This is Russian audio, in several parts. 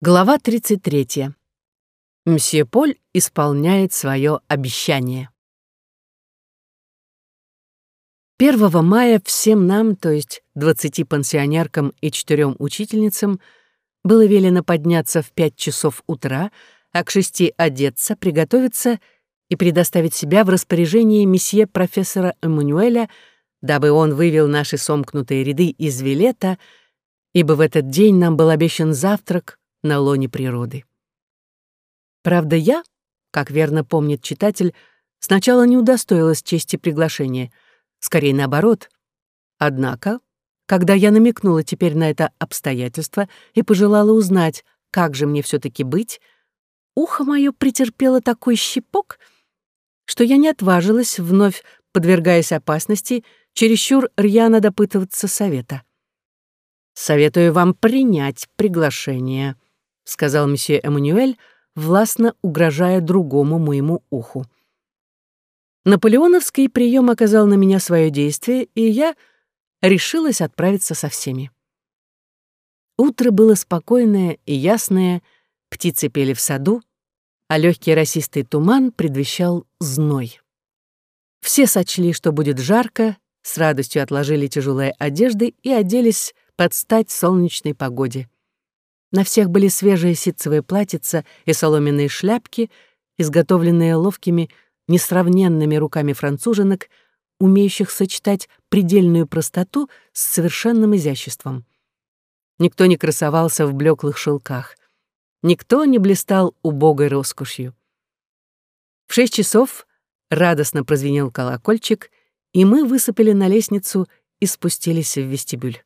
Глава 33. Мсье Поль исполняет свое обещание. 1 мая всем нам, то есть 20 пансионеркам и четырем учительницам, было велено подняться в 5 часов утра, а к шести одеться, приготовиться и предоставить себя в распоряжение месье профессора Эммануэля, дабы он вывел наши сомкнутые ряды из Вилета, ибо в этот день нам был обещан завтрак, на лоне природы. Правда, я, как верно помнит читатель, сначала не удостоилась чести приглашения, скорее наоборот. Однако, когда я намекнула теперь на это обстоятельство и пожелала узнать, как же мне все таки быть, ухо мое претерпело такой щипок, что я не отважилась, вновь подвергаясь опасности, чересчур рьяно допытываться совета. «Советую вам принять приглашение», сказал месье Эммануэль, властно угрожая другому моему уху. Наполеоновский прием оказал на меня свое действие, и я решилась отправиться со всеми. Утро было спокойное и ясное, птицы пели в саду, а легкий росистый туман предвещал зной. Все сочли, что будет жарко, с радостью отложили тяжелые одежды и оделись под стать солнечной погоде. На всех были свежие ситцевые платьица и соломенные шляпки, изготовленные ловкими, несравненными руками француженок, умеющих сочетать предельную простоту с совершенным изяществом. Никто не красовался в блеклых шелках. Никто не блистал убогой роскошью. В шесть часов радостно прозвенел колокольчик, и мы высыпали на лестницу и спустились в вестибюль.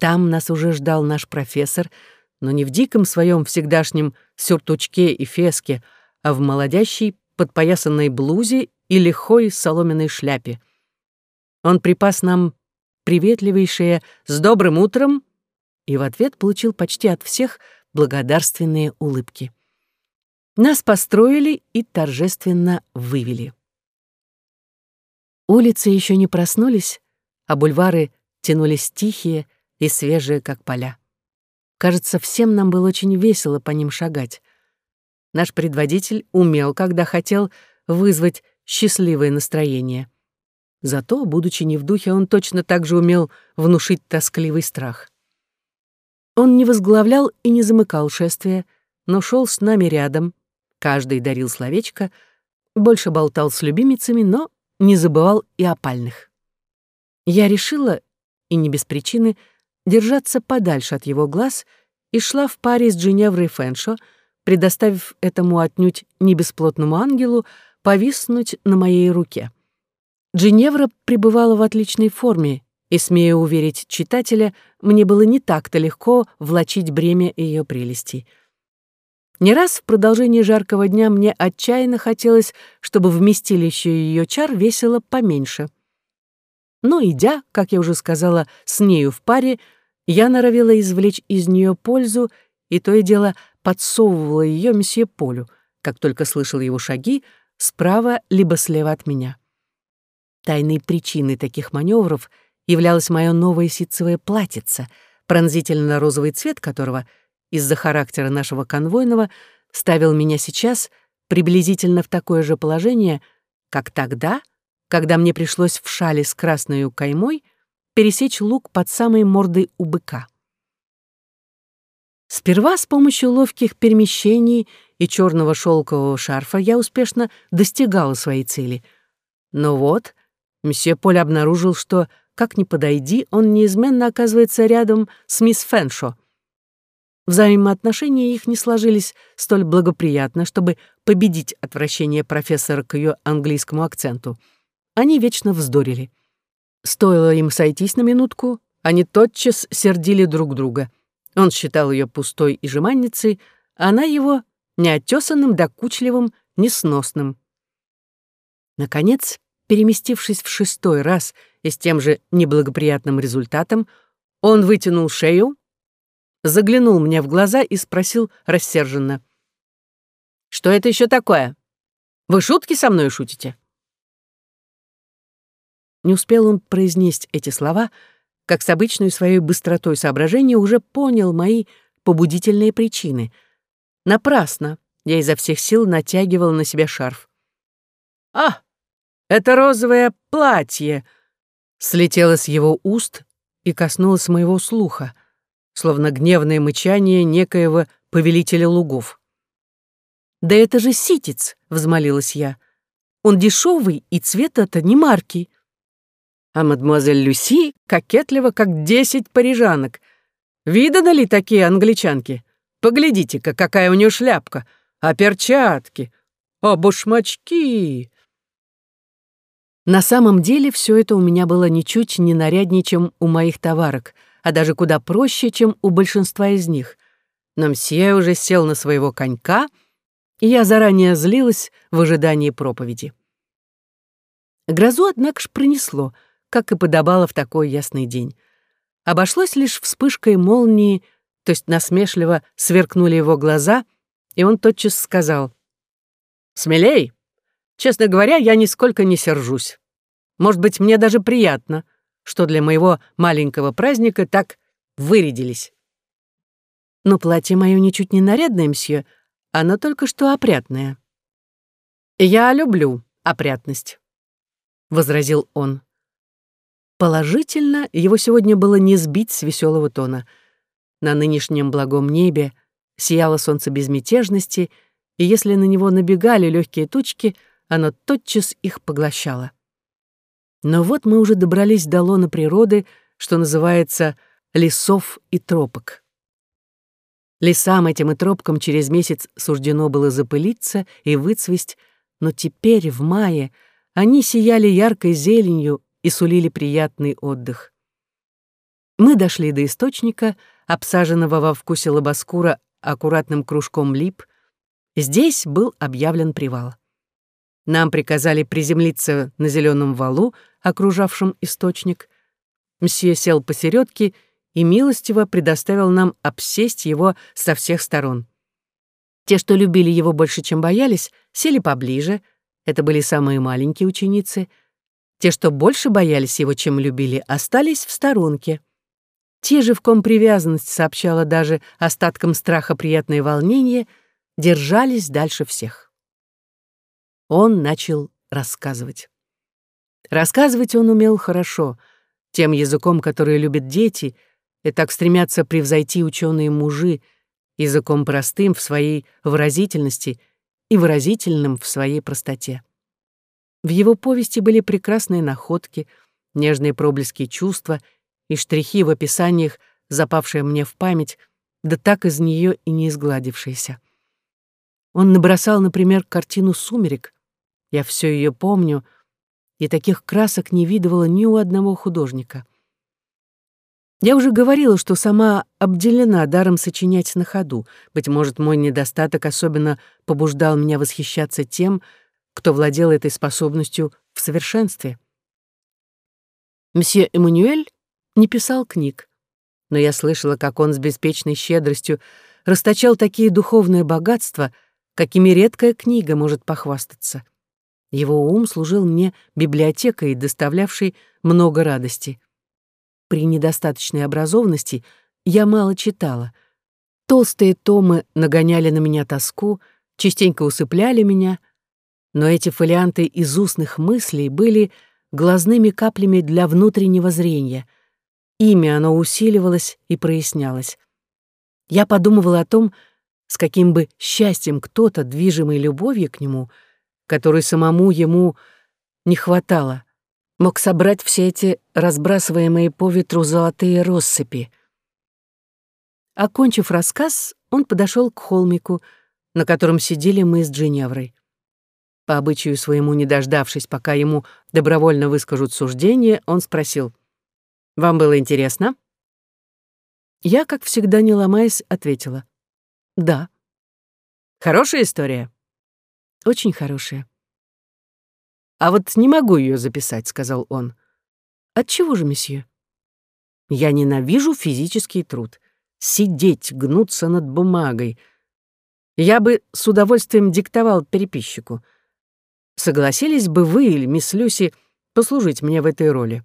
Там нас уже ждал наш профессор — но не в диком своем всегдашнем сюртучке и феске, а в молодящей подпоясанной блузе и лихой соломенной шляпе. Он припас нам приветливейшее «С добрым утром!» и в ответ получил почти от всех благодарственные улыбки. Нас построили и торжественно вывели. Улицы еще не проснулись, а бульвары тянулись тихие и свежие, как поля. Кажется, всем нам было очень весело по ним шагать. Наш предводитель умел, когда хотел, вызвать счастливое настроение. Зато, будучи не в духе, он точно так же умел внушить тоскливый страх. Он не возглавлял и не замыкал шествие, но шел с нами рядом, каждый дарил словечко, больше болтал с любимицами, но не забывал и о пальных. Я решила, и не без причины, держаться подальше от его глаз и шла в паре с Джиневрой Фэншо, предоставив этому отнюдь не бесплотному ангелу повиснуть на моей руке. Джиневра пребывала в отличной форме, и, смею уверить читателя, мне было не так-то легко влачить бремя ее прелестей. Не раз в продолжении жаркого дня мне отчаянно хотелось, чтобы вместилище ее чар весело поменьше. Но, идя, как я уже сказала, с нею в паре, я норовила извлечь из нее пользу, и то и дело подсовывала ее месье Полю, как только слышал его шаги, справа либо слева от меня. Тайной причиной таких маневров являлось мое новое ситцевое платьице, пронзительно-розовый цвет которого из-за характера нашего конвойного ставил меня сейчас приблизительно в такое же положение, как тогда, когда мне пришлось в шале с красной каймой — пересечь луг под самой мордой у быка. Сперва с помощью ловких перемещений и черного шелкового шарфа я успешно достигала своей цели. Но вот месье Поль обнаружил, что, как ни подойди, он неизменно оказывается рядом с мисс Фэншо. Взаимоотношения их не сложились столь благоприятно, чтобы победить отвращение профессора к ее английскому акценту. Они вечно вздорили. Стоило им сойтись на минутку, они тотчас сердили друг друга. Он считал ее пустой и жеманницей, а она его неотесанным, докучливым, несносным. Наконец, переместившись в шестой раз и с тем же неблагоприятным результатом, он вытянул шею, заглянул мне в глаза и спросил рассерженно. «Что это еще такое? Вы шутки со мной шутите?» Не успел он произнести эти слова, как с обычной своей быстротой соображения уже понял мои побудительные причины. Напрасно я изо всех сил натягивала на себя шарф. «А, это розовое платье!» слетело с его уст и коснулось моего слуха, словно гневное мычание некоего повелителя лугов. «Да это же ситец!» — взмолилась я. «Он дешевый, и цвет это не марки». А мадемуазель Люси кокетлива, как десять парижанок. Видано ли такие англичанки? Поглядите-ка, какая у нее шляпка, а перчатки, а башмачки. На самом деле все это у меня было ничуть не наряднее, чем у моих товарок, а даже куда проще, чем у большинства из них. Но мсье уже сел на своего конька, и я заранее злилась в ожидании проповеди. Грозу, однако ж, пронесло, как и подобало в такой ясный день. Обошлось лишь вспышкой молнии, то есть насмешливо сверкнули его глаза, и он тотчас сказал «Смелей!» Честно говоря, я нисколько не сержусь. Может быть, мне даже приятно, что для моего маленького праздника так вырядились. Но платье мое ничуть не нарядное, мсье, оно только что опрятное. «Я люблю опрятность», — возразил он. Положительно, его сегодня было не сбить с веселого тона. На нынешнем благом небе сияло солнце безмятежности, и если на него набегали легкие тучки — оно тотчас их поглощало. Но вот мы уже добрались до лона природы, что называется лесов и тропок. Лесам этим и тропкам через месяц суждено было запылиться и выцвесть, но теперь, в мае, они сияли яркой зеленью и сулили приятный отдых. Мы дошли до источника, обсаженного во вкусе лобоскура аккуратным кружком лип. Здесь был объявлен привал. Нам приказали приземлиться на зеленом валу, окружавшем источник. Мсье сел посередке и милостиво предоставил нам обсесть его со всех сторон. Те, что любили его больше, чем боялись, сели поближе. Это были самые маленькие ученицы. Те, что больше боялись его, чем любили, остались в сторонке. Те же, в ком привязанность сообщала даже остаткам страха приятное волнение, держались дальше всех он начал рассказывать. Рассказывать он умел хорошо, тем языком, который любят дети, и так стремятся превзойти ученые мужи, языком простым в своей выразительности и выразительным в своей простоте. В его повести были прекрасные находки, нежные проблески чувства и штрихи в описаниях, запавшие мне в память, да так из нее и не изгладившиеся. Он набросал, например, картину «Сумерек», я все ее помню, и таких красок не видывала ни у одного художника. Я уже говорила, что сама обделена даром сочинять на ходу. Быть может, мой недостаток особенно побуждал меня восхищаться тем, кто владел этой способностью в совершенстве. Мсье Эммануэль не писал книг, но я слышала, как он с беспечной щедростью расточал такие духовные богатства, какими редкая книга может похвастаться. Его ум служил мне библиотекой, доставлявшей много радости. При недостаточной образованности я мало читала. Толстые томы нагоняли на меня тоску, частенько усыпляли меня, но эти фолианты из устных мыслей были глазными каплями для внутреннего зрения. Ими оно усиливалось и прояснялось. Я подумывала о том, с каким бы счастьем кто-то, движимый любовью к нему — которой самому ему не хватало, мог собрать все эти разбрасываемые по ветру золотые россыпи. Окончив рассказ, он подошел к холмику, на котором сидели мы с Джиневрой. По обычаю своему не дождавшись, пока ему добровольно выскажут суждение, он спросил, «Вам было интересно?» Я, как всегда, не ломаясь, ответила, «Да». «Хорошая история?» Очень хорошая. А вот не могу ее записать, сказал он. От чего же, месье? Я ненавижу физический труд. Сидеть, гнуться над бумагой. Я бы с удовольствием диктовал переписчику. Согласились бы вы или мисс Люси послужить мне в этой роли?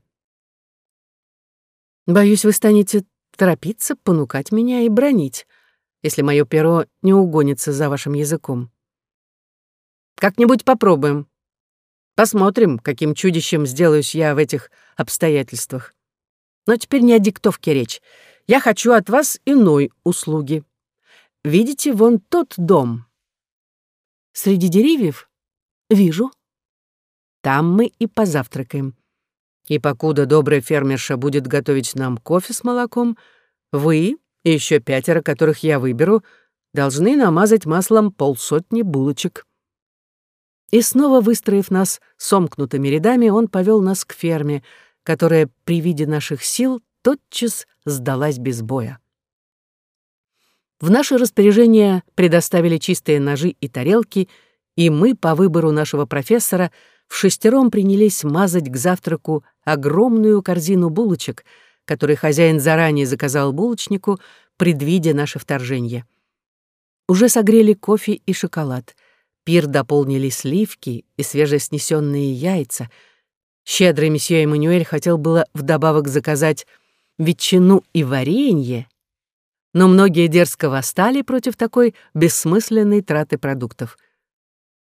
Боюсь, вы станете торопиться, понукать меня и бронить. если мое перо не угонится за вашим языком. Как-нибудь попробуем. Посмотрим, каким чудищем сделаюсь я в этих обстоятельствах. Но теперь не о диктовке речь. Я хочу от вас иной услуги. Видите, вон тот дом. Среди деревьев? Вижу. Там мы и позавтракаем. И покуда добрая фермерша будет готовить нам кофе с молоком, вы и еще пятеро, которых я выберу, должны намазать маслом полсотни булочек. И снова выстроив нас сомкнутыми рядами, он повел нас к ферме, которая при виде наших сил тотчас сдалась без боя. В наше распоряжение предоставили чистые ножи и тарелки, и мы, по выбору нашего профессора, в шестером принялись мазать к завтраку огромную корзину булочек, который хозяин заранее заказал булочнику, предвидя наше вторжение. Уже согрели кофе и шоколад. Пир дополнили сливки и свежеснесенные яйца. Щедрый месье Эммануэль хотел было вдобавок заказать ветчину и варенье, но многие дерзко восстали против такой бессмысленной траты продуктов.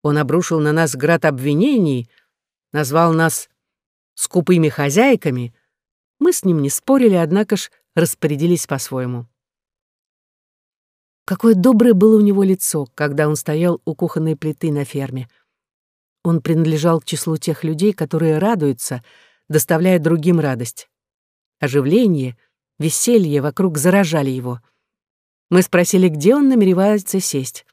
Он обрушил на нас град обвинений, назвал нас скупыми хозяйками, мы с ним не спорили, однако ж распорядились по-своему. Какое доброе было у него лицо, когда он стоял у кухонной плиты на ферме. Он принадлежал к числу тех людей, которые радуются, доставляя другим радость. Оживление, веселье вокруг заражали его. Мы спросили, где он намеревается сесть.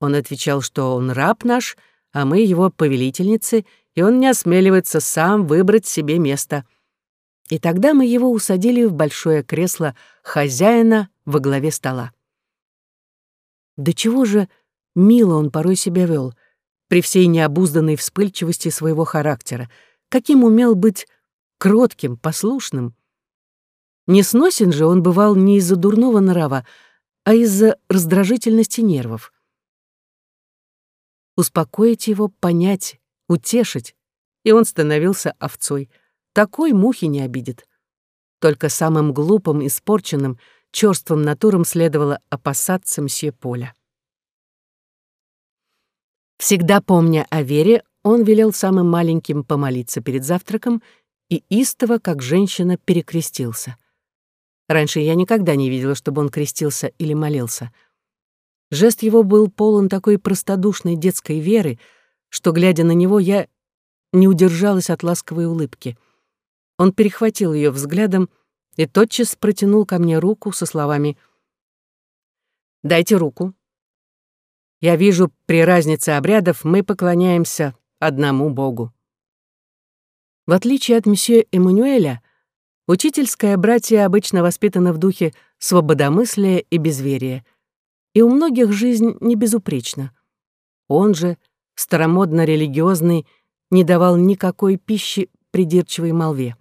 Он отвечал, что он раб наш, а мы его повелительницы, и он не осмеливается сам выбрать себе место — и тогда мы его усадили в большое кресло хозяина во главе стола. До чего же мило он порой себя вел, при всей необузданной вспыльчивости своего характера, каким умел быть кротким, послушным. Не сносен же он бывал не из-за дурного нрава, а из-за раздражительности нервов. Успокоить его, понять, утешить, и он становился овцой — такой мухи не обидит. Только самым глупым, испорченным, чёрствым натурам следовало опасаться мсье Поля. Всегда помня о вере, он велел самым маленьким помолиться перед завтраком и истово, как женщина, перекрестился. Раньше я никогда не видела, чтобы он крестился или молился. Жест его был полон такой простодушной детской веры, что, глядя на него, я не удержалась от ласковой улыбки. Он перехватил ее взглядом и тотчас протянул ко мне руку со словами «Дайте руку». Я вижу, при разнице обрядов мы поклоняемся одному Богу. В отличие от месье Эммануэля, учительское братье обычно воспитано в духе свободомыслия и безверия, и у многих жизнь не безупречна. Он же, старомодно-религиозный, не давал никакой пищи придирчивой молве.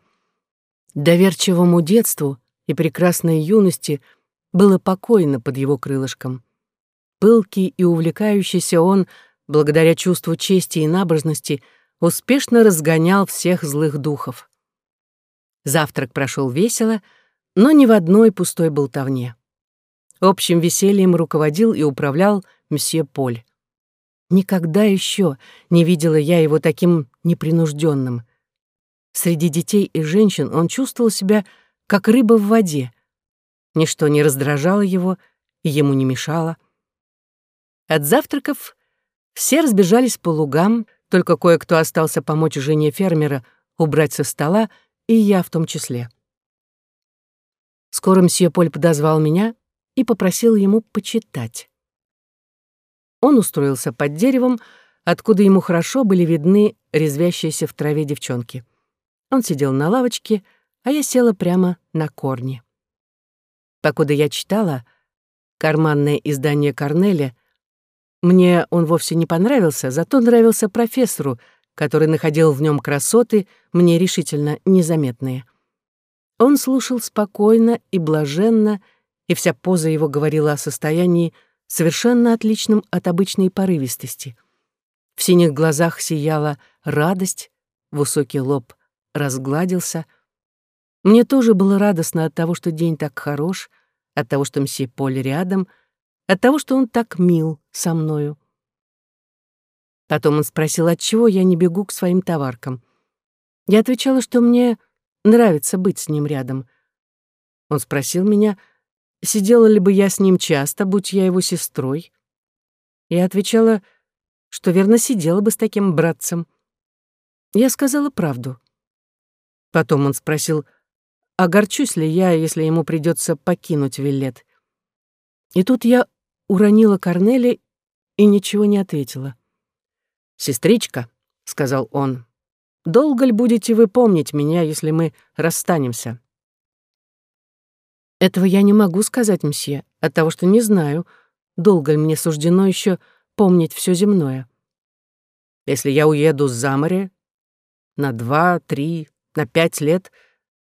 Доверчивому детству и прекрасной юности было покойно под его крылышком. Пылкий и увлекающийся он, благодаря чувству чести и набожности, успешно разгонял всех злых духов. Завтрак прошел весело, но ни в одной пустой болтовне. Общим весельем руководил и управлял мсье Поль. Никогда еще не видела я его таким непринужденным — Среди детей и женщин он чувствовал себя как рыба в воде. Ничто не раздражало его и ему не мешало. От завтраков все разбежались по лугам, только кое-кто остался помочь жене фермера убрать со стола, и я в том числе. Скоро мсье Поль подозвал меня и попросил ему почитать. Он устроился под деревом, откуда ему хорошо были видны резвящиеся в траве девчонки. Он сидел на лавочке, а я села прямо на корне. Покуда я читала карманное издание Корнеля, мне он вовсе не понравился, зато нравился профессору, который находил в нем красоты, мне решительно незаметные. Он слушал спокойно и блаженно, и вся поза его говорила о состоянии, совершенно отличном от обычной порывистости. В синих глазах сияла радость, высокий лоб разгладился. Мне тоже было радостно от того, что день так хорош, от того, что мсье Поль рядом, от того, что он так мил со мною. Потом он спросил, отчего я не бегу к своим товаркам. Я отвечала, что мне нравится быть с ним рядом. Он спросил меня, сидела ли бы я с ним часто, будь я его сестрой. Я отвечала, что верно сидела бы с таким братцем. Я сказала правду. Потом он спросил, огорчусь ли я, если ему придется покинуть Виллет. И тут я уронила Корнели и ничего не ответила. «Сестричка», — сказал он, — «долго ли будете вы помнить меня, если мы расстанемся?» «Этого я не могу сказать, мсье, от того, что не знаю, долго ли мне суждено еще помнить все земное. Если я уеду за море на два, три, на пять лет,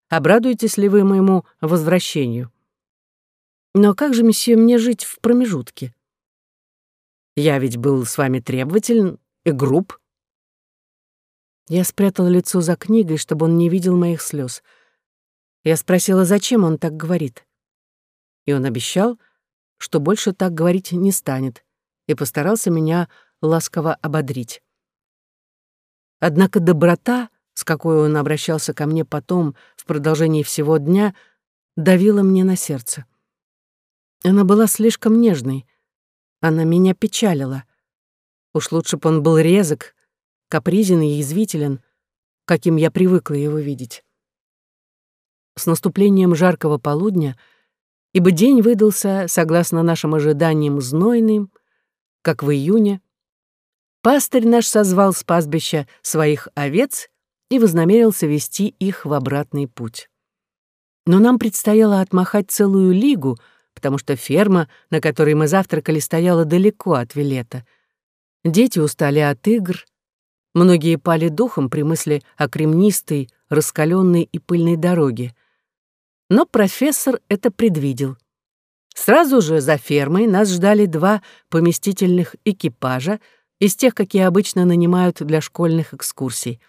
обрадуетесь ли вы моему возвращению? Но как же, месье, мне жить в промежутке? Я ведь был с вами требователен и груб. Я спрятала лицо за книгой, чтобы он не видел моих слез. Я спросила, зачем он так говорит. И он обещал, что больше так говорить не станет, и постарался меня ласково ободрить. Однако доброта, с какой он обращался ко мне потом, в продолжении всего дня, давила мне на сердце. Она была слишком нежной. Она меня печалила. Уж лучше бы он был резок, капризен и язвителен, каким я привыкла его видеть. С наступлением жаркого полудня, ибо день выдался, согласно нашим ожиданиям, знойным, как в июне, пастырь наш созвал с пастбища своих овец и вознамерился вести их в обратный путь. Но нам предстояло отмахать целую лигу — потому что ферма, на которой мы завтракали, стояла далеко от Вилета. Дети устали от игр, многие пали духом при мысли о кремнистой, раскаленной и пыльной дороге. Но профессор это предвидел. Сразу же за фермой нас ждали два поместительных экипажа из тех, какие обычно нанимают для школьных экскурсий.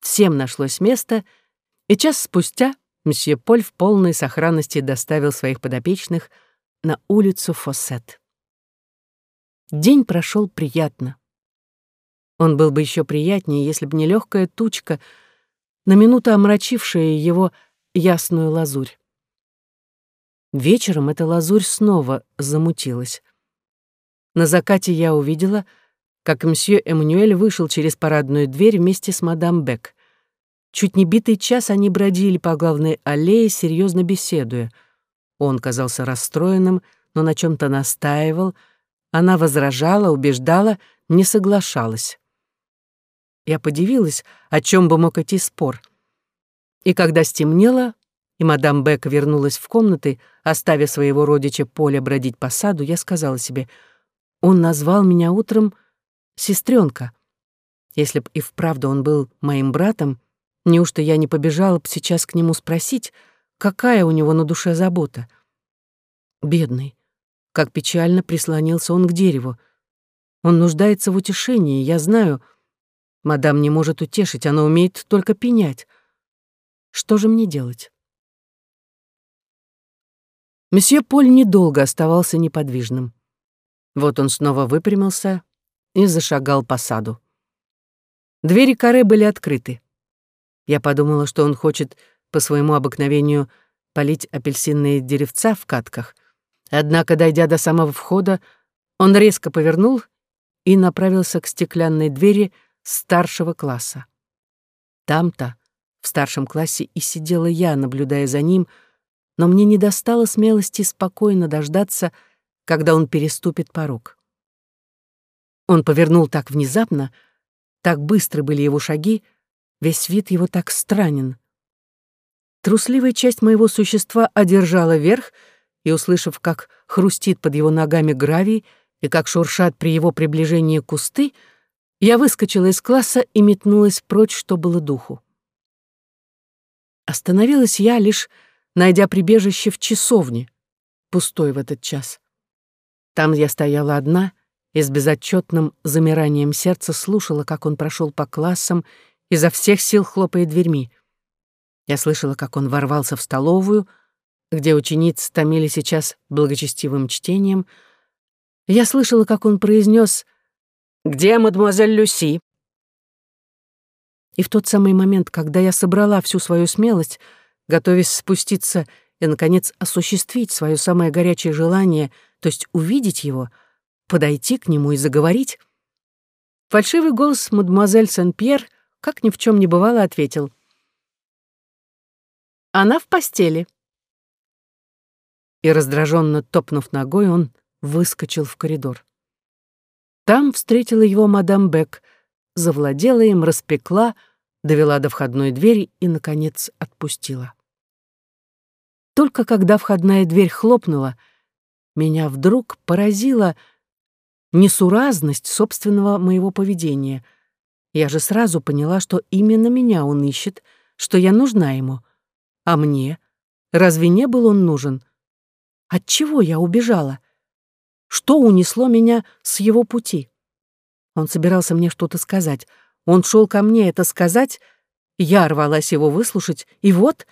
Всем нашлось место, и час спустя мсье Поль в полной сохранности доставил своих подопечных на улицу Фоссет. День прошел приятно. Он был бы еще приятнее, если бы не легкая тучка, на минуту омрачившая его ясную лазурь. Вечером эта лазурь снова замутилась. На закате я увидела, как мсье Эммануэль вышел через парадную дверь вместе с мадам Бек. Чуть не битый час они бродили по главной аллее, серьезно беседуя — он казался расстроенным, но на чем то настаивал. Она возражала, убеждала, не соглашалась. Я подивилась, о чем бы мог идти спор. И когда стемнело, и мадам Бек вернулась в комнаты, оставив своего родича Поля бродить по саду, я сказала себе, он назвал меня утром сестренка. Если б и вправду он был моим братом, неужто я не побежала б сейчас к нему спросить, Какая у него на душе забота? Бедный. Как печально прислонился он к дереву. Он нуждается в утешении, я знаю. Мадам не может утешить, она умеет только пенять. Что же мне делать? Месье Поль недолго оставался неподвижным. Вот он снова выпрямился и зашагал по саду. Двери каре были открыты. Я подумала, что он хочет по своему обыкновению полить апельсинные деревца в катках. Однако, дойдя до самого входа, он резко повернул и направился к стеклянной двери старшего класса. Там-то, в старшем классе, и сидела я, наблюдая за ним, но мне не достало смелости спокойно дождаться, когда он переступит порог. Он повернул так внезапно, так быстры были его шаги, весь вид его так странен. Трусливая часть моего существа одержала верх, и, услышав, как хрустит под его ногами гравий и как шуршат при его приближении кусты, я выскочила из класса и метнулась прочь, что было духу. Остановилась я, лишь найдя прибежище в часовне, пустой в этот час. Там я стояла одна и с безотчетным замиранием сердца слушала, как он прошел по классам, изо всех сил хлопая дверьми — я слышала, как он ворвался в столовую, где ученицы томили сейчас благочестивым чтением, Я слышала, как он произнес «Где мадемуазель Люси?» И в тот самый момент, когда я собрала всю свою смелость, готовясь спуститься и, наконец, осуществить свое самое горячее желание, то есть увидеть его, подойти к нему и заговорить, фальшивый голос мадемуазель Сен-Пьер, как ни в чем не бывало, ответил. «Она в постели». И, раздраженно топнув ногой, он выскочил в коридор. Там встретила его мадам Бек, завладела им, распекла, довела до входной двери и, наконец, отпустила. Только когда входная дверь хлопнула, меня вдруг поразила несуразность собственного моего поведения. Я же сразу поняла, что именно меня он ищет, что я нужна ему. А мне? Разве не был он нужен? Отчего я убежала? Что унесло меня с его пути? Он собирался мне что-то сказать. Он шел ко мне это сказать. Я рвалась его выслушать, и вот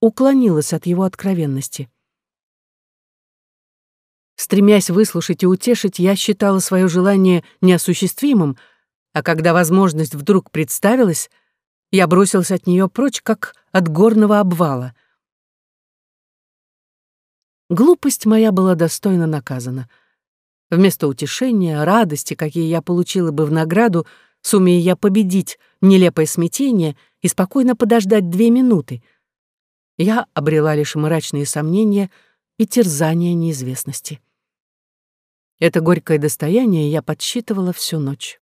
уклонилась от его откровенности. Стремясь выслушать и утешить, я считала свое желание неосуществимым, а когда возможность вдруг представилась, я бросилась от нее прочь, как от горного обвала. Глупость моя была достойно наказана — Вместо утешения, радости, какие я получила бы в награду, сумея я победить нелепое смятение и спокойно подождать две минуты, я обрела лишь мрачные сомнения и терзания неизвестности. Это горькое достояние я подсчитывала всю ночь.